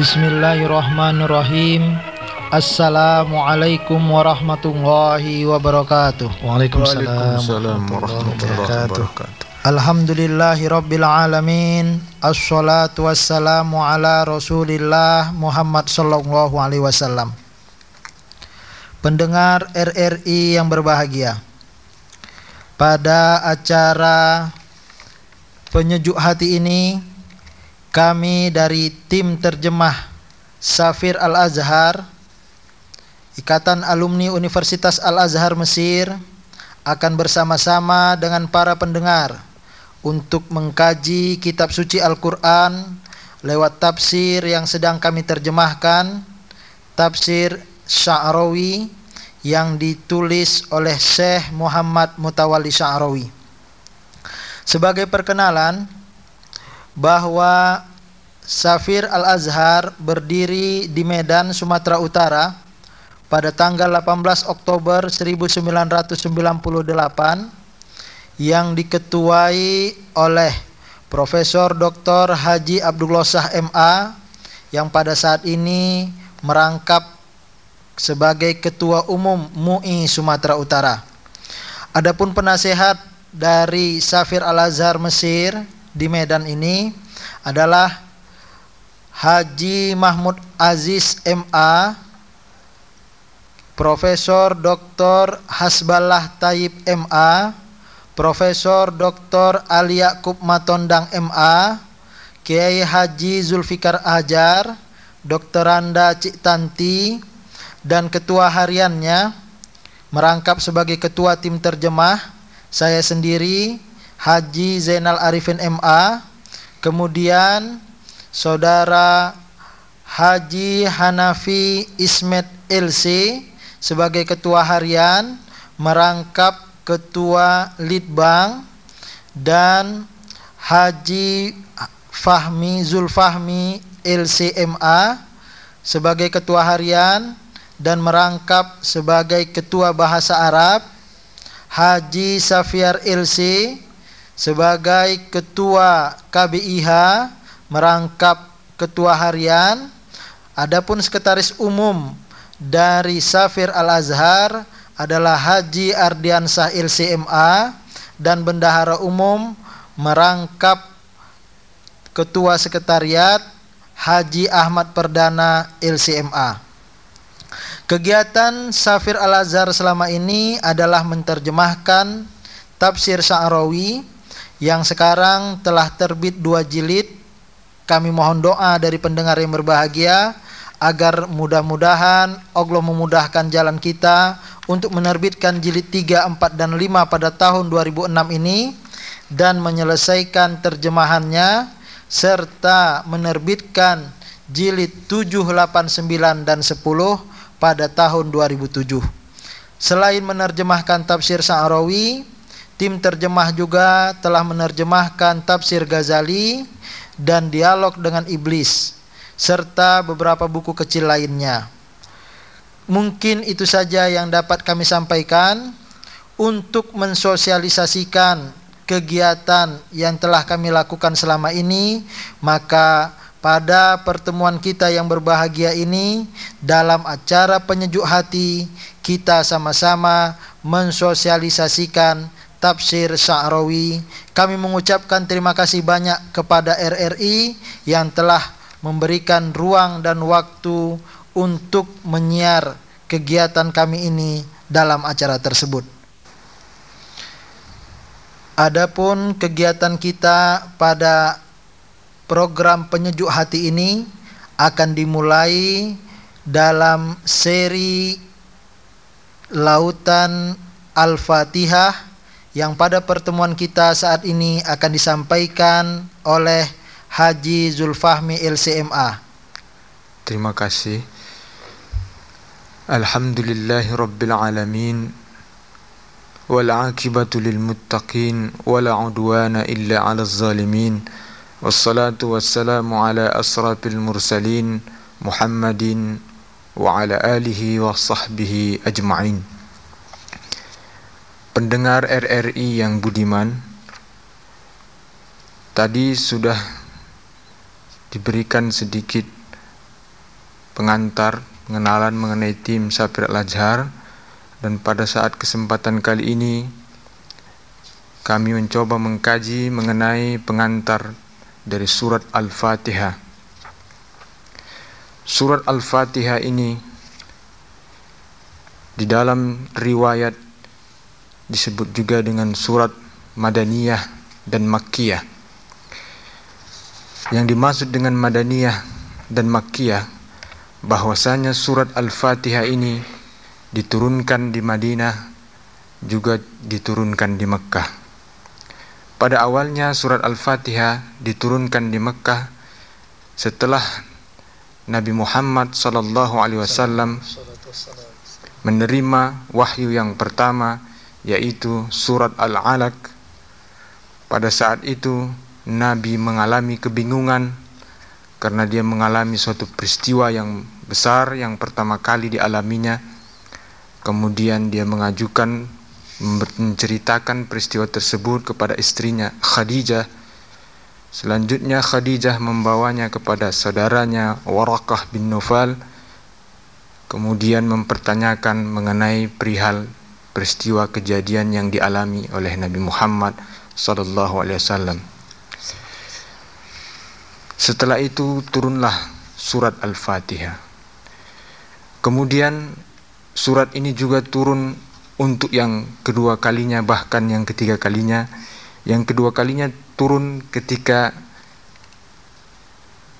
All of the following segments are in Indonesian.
Bismillahirrahmanirrahim. Assalamualaikum warahmatullahi wabarakatuh. Waalaikumsalam warahmatullahi wabarakatuh. Alhamdulillahi rabbil alamin. Assalatu wassalamu ala Rasulillah Muhammad sallallahu alaihi wasallam. Pendengar RRI yang berbahagia. Pada acara penyejuk hati ini kami dari tim terjemah Safir Al-Azhar Ikatan Alumni Universitas Al-Azhar Mesir akan bersama-sama dengan para pendengar untuk mengkaji kitab suci Al-Quran lewat tafsir yang sedang kami terjemahkan tafsir Sya'rawi yang ditulis oleh Syekh Muhammad Mutawalli Sya'rawi. Sebagai perkenalan bahwa Safir Al-Azhar berdiri di Medan, Sumatera Utara pada tanggal 18 Oktober 1998 yang diketuai oleh Profesor Dr. Haji Abdullah Sah MA yang pada saat ini merangkap sebagai Ketua Umum MUI Sumatera Utara. Adapun penasehat dari Safir Al-Azhar Mesir di Medan ini adalah Haji Mahmud Aziz MA Profesor Dr. Hasballah Tayyib MA Profesor Dr. Ali Yakub Matondang MA Kiai Haji Zulfikar Ajar Dr. Randa Cik Tanti dan ketua hariannya merangkap sebagai ketua tim terjemah saya sendiri Haji Zainal Arifin MA, kemudian Saudara Haji Hanafi Ismet LC sebagai ketua harian, merangkap ketua Litbang dan Haji Fahmi Zulfahmi LCMA sebagai ketua harian dan merangkap sebagai ketua bahasa Arab Haji Safiar LC sebagai ketua KBIH merangkap ketua harian adapun sekretaris umum dari Safir Al-Azhar adalah Haji Ardiansah LCMA dan bendahara umum merangkap ketua sekretariat Haji Ahmad Perdana LCMA. Kegiatan Safir Al-Azhar selama ini adalah menerjemahkan tafsir Sa'rawi yang sekarang telah terbit dua jilid. Kami mohon doa dari pendengar yang berbahagia agar mudah-mudahan Allah memudahkan jalan kita untuk menerbitkan jilid 3, 4 dan 5 pada tahun 2006 ini dan menyelesaikan terjemahannya serta menerbitkan jilid 7, 8, 9 dan 10 pada tahun 2007. Selain menerjemahkan tafsir Sa'rawi, Tim terjemah juga telah menerjemahkan tafsir Ghazali dan dialog dengan iblis serta beberapa buku kecil lainnya. Mungkin itu saja yang dapat kami sampaikan untuk mensosialisasikan kegiatan yang telah kami lakukan selama ini, maka pada pertemuan kita yang berbahagia ini dalam acara penyejuk hati kita sama-sama mensosialisasikan tafsir Sa'rawi. Kami mengucapkan terima kasih banyak kepada RRI yang telah memberikan ruang dan waktu untuk menyiar kegiatan kami ini dalam acara tersebut. Adapun kegiatan kita pada program penyejuk hati ini akan dimulai dalam seri Lautan Al-Fatihah yang pada pertemuan kita saat ini akan disampaikan oleh Haji Zulfahmi LCMA. Terima kasih. Alhamdulillahi Rabbil Alamin والعاقبة للمتقين ولا عدوان إلا على الظالمين والصلاة والسلام على أسرف المرسلين محمد وعلى آله وصحبه أجمعين pendengar RRI yang budiman, tadi sudah diberikan sedikit pengantar pengenalan mengenai tim Sapir Al-Azhar dan pada saat kesempatan kali ini kami mencoba mengkaji mengenai pengantar dari surat Al-Fatihah. Surat Al-Fatihah ini di dalam riwayat disebut juga dengan surat Madaniyah dan Makkiyah. Yang dimaksud dengan Madaniyah dan Makkiyah bahwasanya surat Al-Fatihah ini diturunkan di Madinah juga diturunkan di Mekkah. Pada awalnya surat Al-Fatihah diturunkan di Mekkah setelah Nabi Muhammad sallallahu alaihi wasallam menerima wahyu yang pertama yaitu surat Al-Alaq. Pada saat itu Nabi mengalami kebingungan karena dia mengalami suatu peristiwa yang besar yang pertama kali dialaminya. Kemudian dia mengajukan menceritakan peristiwa tersebut kepada istrinya Khadijah. Selanjutnya Khadijah membawanya kepada saudaranya Warakah bin Nufal kemudian mempertanyakan mengenai perihal peristiwa kejadian yang dialami oleh Nabi Muhammad wasallam. Setelah itu turunlah surat Al-Fatihah. Kemudian surat ini juga turun untuk yang kedua kalinya bahkan yang ketiga kalinya. Yang kedua kalinya turun ketika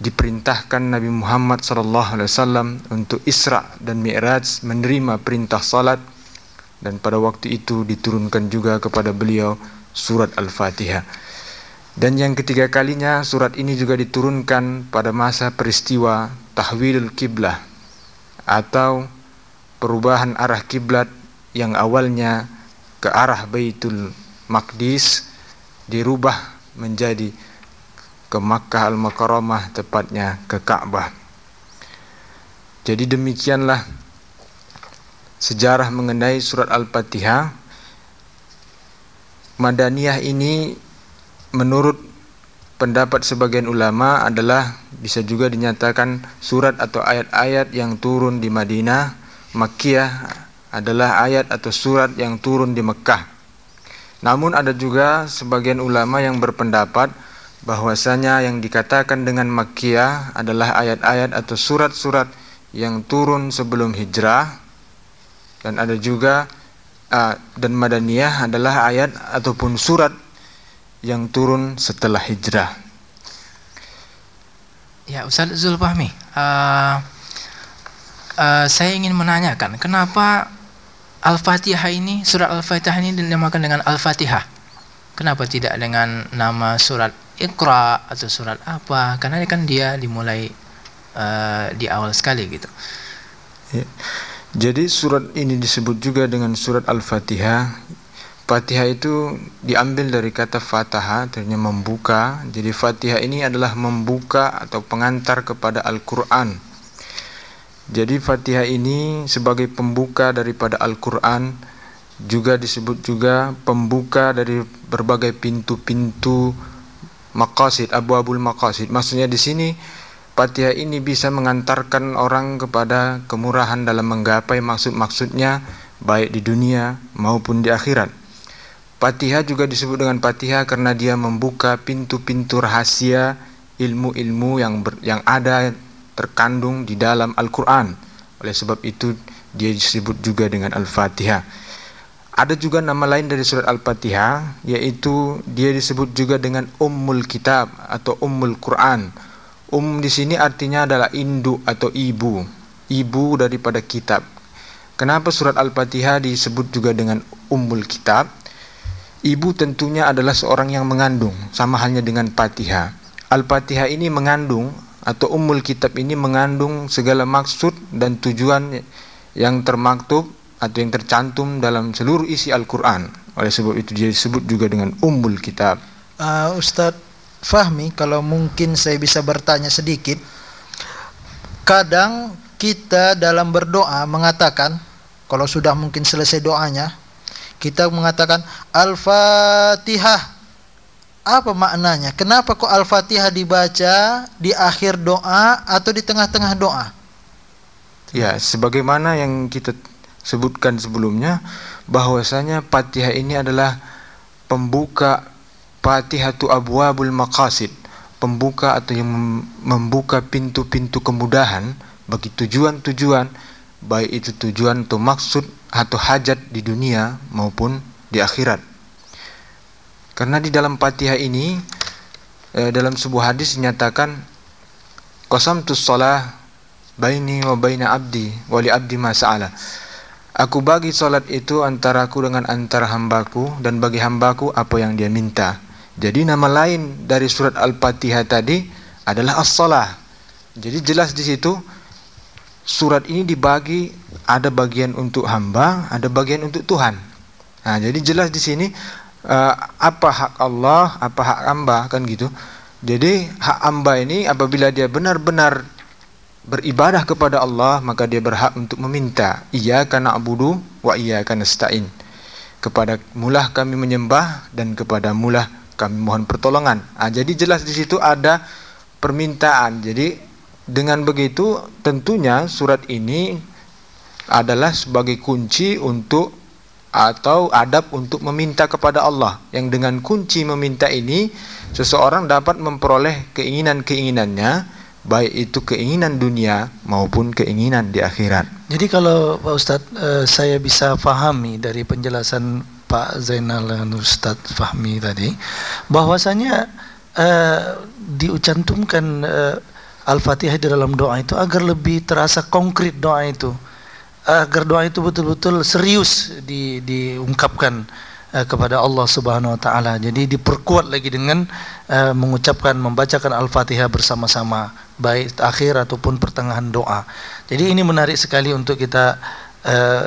diperintahkan Nabi Muhammad SAW untuk Isra dan Mi'raj menerima perintah salat dan pada waktu itu diturunkan juga kepada beliau surat Al-Fatihah. Dan yang ketiga kalinya surat ini juga diturunkan pada masa peristiwa tahwilul kiblah atau perubahan arah kiblat yang awalnya ke arah Baitul Maqdis dirubah menjadi ke Makkah Al-Mukarramah tepatnya ke Ka'bah. Jadi demikianlah sejarah mengenai surat Al-Fatihah. Madaniyah ini menurut pendapat sebagian ulama adalah bisa juga dinyatakan surat atau ayat-ayat yang turun di Madinah. Makkiyah adalah ayat atau surat yang turun di Mekah. Namun ada juga sebagian ulama yang berpendapat bahwasanya yang dikatakan dengan Makkiyah adalah ayat-ayat atau surat-surat yang turun sebelum hijrah dan ada juga uh, dan Madaniyah adalah ayat ataupun surat yang turun setelah hijrah. Ya Ustaz Zulfahmi, uh, uh, saya ingin menanyakan kenapa Al-Fatihah ini surat Al-Fatihah ini dinamakan dengan Al-Fatihah? Kenapa tidak dengan nama surat Iqra atau surat apa karena kan dia dimulai uh, di awal sekali gitu. Ya. Jadi surat ini disebut juga dengan surat Al-Fatihah. Fatihah itu diambil dari kata Fataha, artinya membuka. Jadi Fatihah ini adalah membuka atau pengantar kepada Al-Qur'an. Jadi Fatihah ini sebagai pembuka daripada Al-Qur'an juga disebut juga pembuka dari berbagai pintu-pintu maqasid abu-abul maqasid maksudnya di sini Fatihah ini bisa mengantarkan orang kepada kemurahan dalam menggapai maksud-maksudnya baik di dunia maupun di akhirat. Fatihah juga disebut dengan Fatihah karena dia membuka pintu-pintu rahasia ilmu-ilmu yang ber, yang ada terkandung di dalam Al-Qur'an. Oleh sebab itu dia disebut juga dengan Al-Fatihah. Ada juga nama lain dari surat Al-Fatihah yaitu dia disebut juga dengan Ummul Kitab atau Ummul Quran. Um di sini artinya adalah induk atau ibu, ibu daripada kitab. Kenapa surat Al-Fatihah disebut juga dengan Ummul Kitab? Ibu tentunya adalah seorang yang mengandung, sama halnya dengan Fatihah. Al-Fatihah ini mengandung atau Ummul Kitab ini mengandung segala maksud dan tujuan yang termaktub atau yang tercantum dalam seluruh isi Al-Quran. Oleh sebab itu dia disebut juga dengan Ummul Kitab. Uh, Ustadz Fahmi, kalau mungkin saya bisa bertanya sedikit, kadang kita dalam berdoa mengatakan, kalau sudah mungkin selesai doanya, kita mengatakan Al-Fatihah. Apa maknanya? Kenapa kok Al-Fatihah dibaca di akhir doa atau di tengah-tengah doa? Ya, sebagaimana yang kita sebutkan sebelumnya bahwasanya Fatihah ini adalah pembuka Fatihatu Abwabul Maqasid, pembuka atau yang membuka pintu-pintu kemudahan bagi tujuan-tujuan baik itu tujuan atau maksud atau hajat di dunia maupun di akhirat. Karena di dalam Fatihah ini eh, dalam sebuah hadis dinyatakan qasamtus shalah baini wa baina abdi wali abdi ma sa'ala. Aku bagi salat itu antara aku dengan antara hambaku dan bagi hambaku apa yang dia minta. Jadi nama lain dari surat Al-Fatihah tadi adalah as-salah. Jadi jelas di situ surat ini dibagi ada bagian untuk hamba, ada bagian untuk Tuhan. Nah, jadi jelas di sini uh, apa hak Allah, apa hak hamba kan gitu. Jadi hak hamba ini apabila dia benar-benar beribadah kepada Allah maka dia berhak untuk meminta iya karena abudu wa iya karena stain kepada mulah kami menyembah dan kepada mulah kami mohon pertolongan. Ah, jadi jelas di situ ada permintaan. Jadi dengan begitu tentunya surat ini adalah sebagai kunci untuk atau adab untuk meminta kepada Allah. Yang dengan kunci meminta ini seseorang dapat memperoleh keinginan-keinginannya baik itu keinginan dunia maupun keinginan di akhirat. Jadi kalau Pak Ustadz uh, saya bisa fahami dari penjelasan Pak Zainal dan Ustadz Fahmi tadi bahwasanya uh, diucantumkan uh, Al-Fatihah di dalam doa itu agar lebih terasa konkret doa itu agar doa itu betul-betul serius di, diungkapkan uh, kepada Allah Subhanahu wa taala. Jadi diperkuat lagi dengan uh, mengucapkan membacakan Al-Fatihah bersama-sama baik akhir ataupun pertengahan doa. Jadi ini menarik sekali untuk kita uh,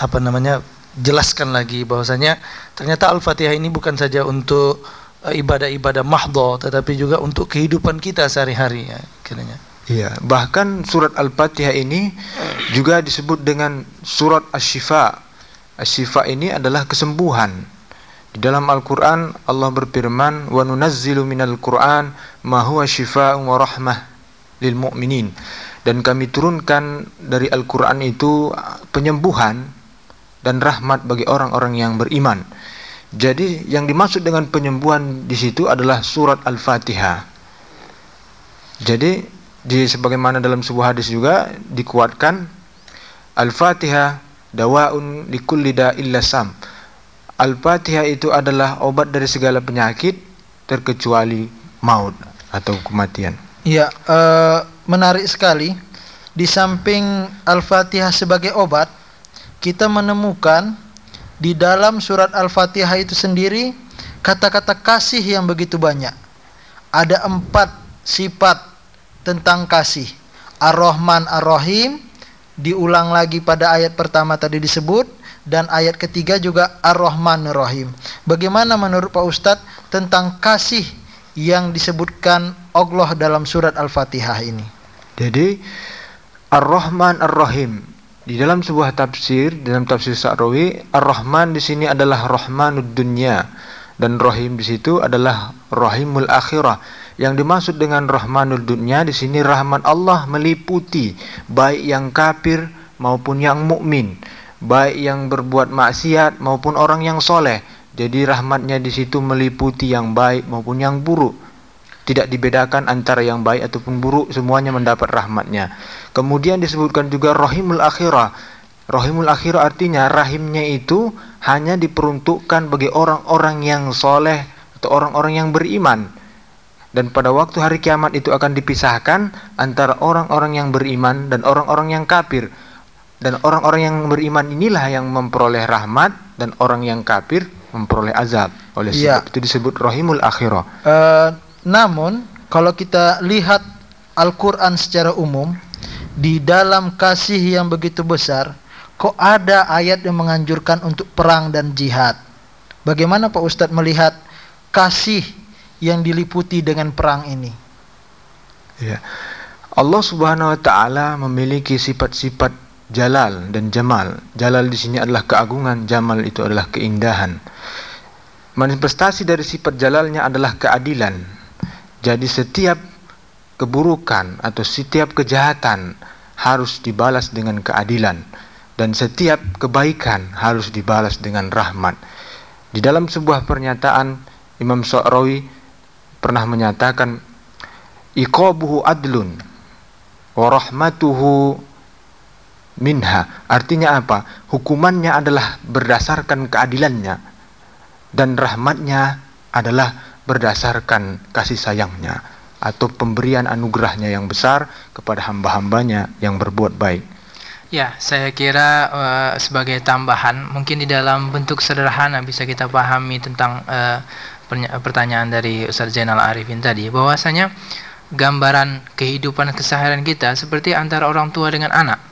apa namanya jelaskan lagi bahwasanya ternyata Al-Fatihah ini bukan saja untuk ibadah-ibadah mahdho tetapi juga untuk kehidupan kita sehari-hari ya kiranya. Iya, bahkan surat Al-Fatihah ini juga disebut dengan surat Asy-Syifa. Asy-Syifa ini adalah kesembuhan. Di dalam Al-Qur'an Allah berfirman, "Wa nunazzilu minal Qur'an ma huwa syifaa'un wa rahmah lil mu'minin." Dan kami turunkan dari Al-Qur'an itu penyembuhan dan rahmat bagi orang-orang yang beriman. Jadi yang dimaksud dengan penyembuhan di situ adalah surat Al-Fatihah. Jadi di sebagaimana dalam sebuah hadis juga dikuatkan Al-Fatihah dawaun likulli illa sam. Al-Fatihah itu adalah obat dari segala penyakit terkecuali maut atau kematian. Ya, uh, menarik sekali. Di samping Al-Fatihah sebagai obat, kita menemukan di dalam surat Al-Fatihah itu sendiri kata-kata kasih yang begitu banyak. Ada empat sifat tentang kasih. Ar-Rahman Ar-Rahim diulang lagi pada ayat pertama tadi disebut dan ayat ketiga juga Ar-Rahman Ar-Rahim. Bagaimana menurut Pak Ustadz tentang kasih yang disebutkan Allah dalam surat Al-Fatihah ini? Jadi Ar-Rahman Ar-Rahim di dalam sebuah tafsir dalam tafsir Sa'rawi Ar-Rahman di sini adalah Rahmanud Dunya dan Rahim di situ adalah Rahimul Akhirah yang dimaksud dengan rahmanul dunia di sini rahmat Allah meliputi baik yang kafir maupun yang mukmin, baik yang berbuat maksiat maupun orang yang soleh. Jadi rahmatnya di situ meliputi yang baik maupun yang buruk. Tidak dibedakan antara yang baik ataupun buruk, semuanya mendapat rahmatnya. Kemudian disebutkan juga rahimul akhirah. Rahimul akhirah artinya rahimnya itu hanya diperuntukkan bagi orang-orang yang soleh atau orang-orang yang beriman dan pada waktu hari kiamat itu akan dipisahkan antara orang-orang yang beriman dan orang-orang yang kafir dan orang-orang yang beriman inilah yang memperoleh rahmat dan orang yang kafir memperoleh azab oleh sebab ya. itu disebut rahimul akhirah uh, namun kalau kita lihat Al-Quran secara umum di dalam kasih yang begitu besar kok ada ayat yang menganjurkan untuk perang dan jihad bagaimana Pak Ustadz melihat kasih yang diliputi dengan perang ini. Ya. Allah Subhanahu wa taala memiliki sifat-sifat jalal dan jamal. Jalal di sini adalah keagungan, jamal itu adalah keindahan. Manifestasi dari sifat jalalnya adalah keadilan. Jadi setiap keburukan atau setiap kejahatan harus dibalas dengan keadilan. Dan setiap kebaikan harus dibalas dengan rahmat. Di dalam sebuah pernyataan Imam Sa'rawi pernah menyatakan iqabuhu adlun wa rahmatuhu minha. Artinya apa? Hukumannya adalah berdasarkan keadilannya dan rahmatnya adalah berdasarkan kasih sayangnya atau pemberian anugerahnya yang besar kepada hamba-hambanya yang berbuat baik. Ya, saya kira uh, sebagai tambahan, mungkin di dalam bentuk sederhana bisa kita pahami tentang uh, pertanyaan dari Ustaz Zainal Arifin tadi, bahwasanya gambaran kehidupan keseharian kita seperti antara orang tua dengan anak.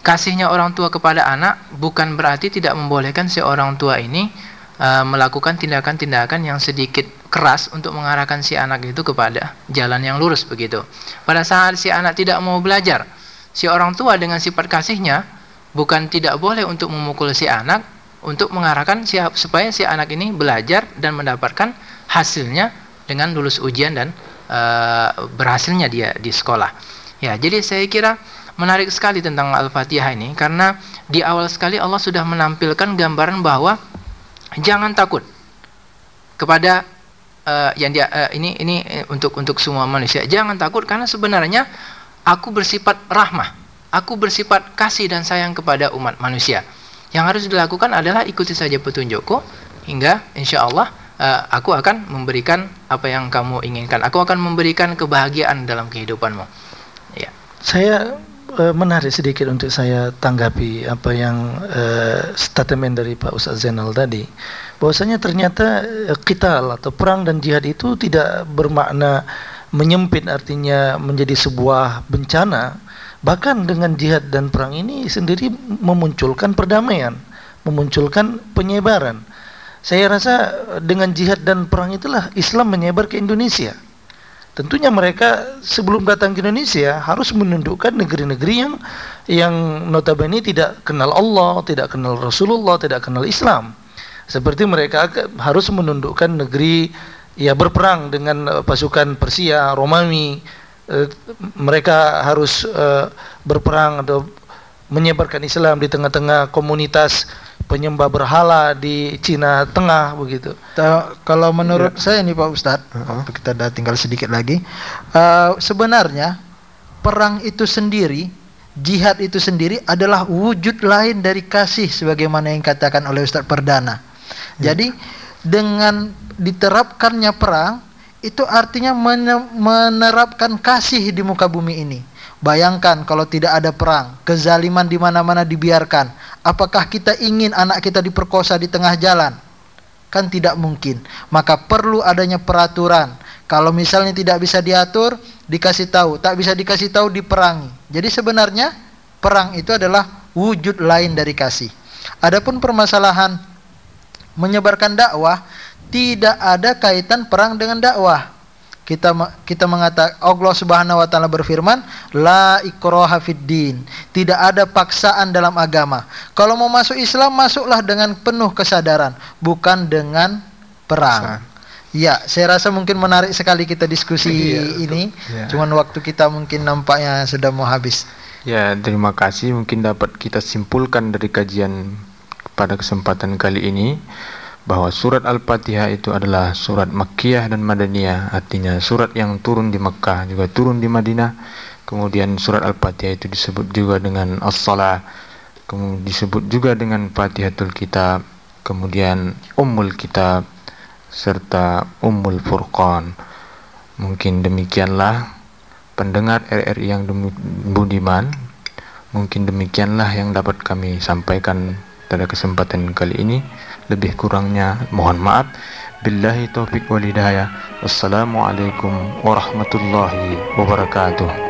Kasihnya orang tua kepada anak bukan berarti tidak membolehkan si orang tua ini uh, melakukan tindakan-tindakan yang sedikit keras untuk mengarahkan si anak itu kepada jalan yang lurus begitu. Pada saat si anak tidak mau belajar, si orang tua dengan sifat kasihnya bukan tidak boleh untuk memukul si anak untuk mengarahkan si, supaya si anak ini belajar dan mendapatkan hasilnya dengan lulus ujian dan uh, berhasilnya dia di sekolah. Ya, jadi saya kira menarik sekali tentang Al-Fatihah ini karena di awal sekali Allah sudah menampilkan gambaran bahwa jangan takut kepada uh, yang dia uh, ini ini untuk untuk semua manusia. Jangan takut karena sebenarnya aku bersifat rahmah. Aku bersifat kasih dan sayang kepada umat manusia. Yang harus dilakukan adalah ikuti saja petunjukku hingga insya Allah uh, aku akan memberikan apa yang kamu inginkan. Aku akan memberikan kebahagiaan dalam kehidupanmu. Ya. Saya Eh, menarik sedikit untuk saya tanggapi apa yang uh, statement dari Pak Ustaz Zainal tadi. Bahwasanya ternyata uh, atau perang dan jihad itu tidak bermakna menyempit artinya menjadi sebuah bencana. Bahkan dengan jihad dan perang ini sendiri memunculkan perdamaian memunculkan penyebaran. Saya rasa dengan jihad dan perang itulah Islam menyebar ke Indonesia Tentunya mereka sebelum datang ke Indonesia harus menundukkan negeri-negeri yang yang notabene tidak kenal Allah, tidak kenal Rasulullah, tidak kenal Islam. Seperti mereka harus menundukkan negeri ya berperang dengan uh, pasukan Persia, Romawi. Uh, mereka harus uh, berperang atau menyebarkan Islam di tengah-tengah komunitas penyembah berhala di Cina Tengah begitu. Kalau menurut ya. saya nih Pak Ustadz, uh -huh. kita dah tinggal sedikit lagi. Uh, sebenarnya perang itu sendiri, jihad itu sendiri adalah wujud lain dari kasih sebagaimana yang katakan oleh Ustadz Perdana. Ya. Jadi dengan diterapkannya perang itu artinya menerapkan kasih di muka bumi ini. Bayangkan kalau tidak ada perang, kezaliman di mana-mana dibiarkan. Apakah kita ingin anak kita diperkosa di tengah jalan? Kan tidak mungkin. Maka perlu adanya peraturan. Kalau misalnya tidak bisa diatur, dikasih tahu. Tak bisa dikasih tahu, diperangi. Jadi sebenarnya perang itu adalah wujud lain dari kasih. Adapun permasalahan menyebarkan dakwah, tidak ada kaitan perang dengan dakwah kita kita mengatakan Allah Subhanahu wa taala berfirman la ikraha din. Tidak ada paksaan dalam agama. Kalau mau masuk Islam masuklah dengan penuh kesadaran bukan dengan perang. Ya saya rasa mungkin menarik sekali kita diskusi iya, ini. ya. cuman waktu kita mungkin nampaknya sudah mau habis. Ya terima kasih. Mungkin dapat kita simpulkan dari kajian pada kesempatan kali ini bahwa surat Al-Fatihah itu adalah surat Makkiyah dan Madaniyah. Artinya surat yang turun di Mekkah juga turun di Madinah. Kemudian surat Al-Fatihah itu disebut juga dengan As-Salah. Kemudian disebut juga dengan Fatihatul Kitab. Kemudian Ummul Kitab serta Ummul Furqan. Mungkin demikianlah pendengar RRI yang budiman. Mungkin demikianlah yang dapat kami sampaikan pada kesempatan kali ini lebih kurangnya mohon maaf. Billahi taufik wal hidayah. Wassalamualaikum warahmatullahi wabarakatuh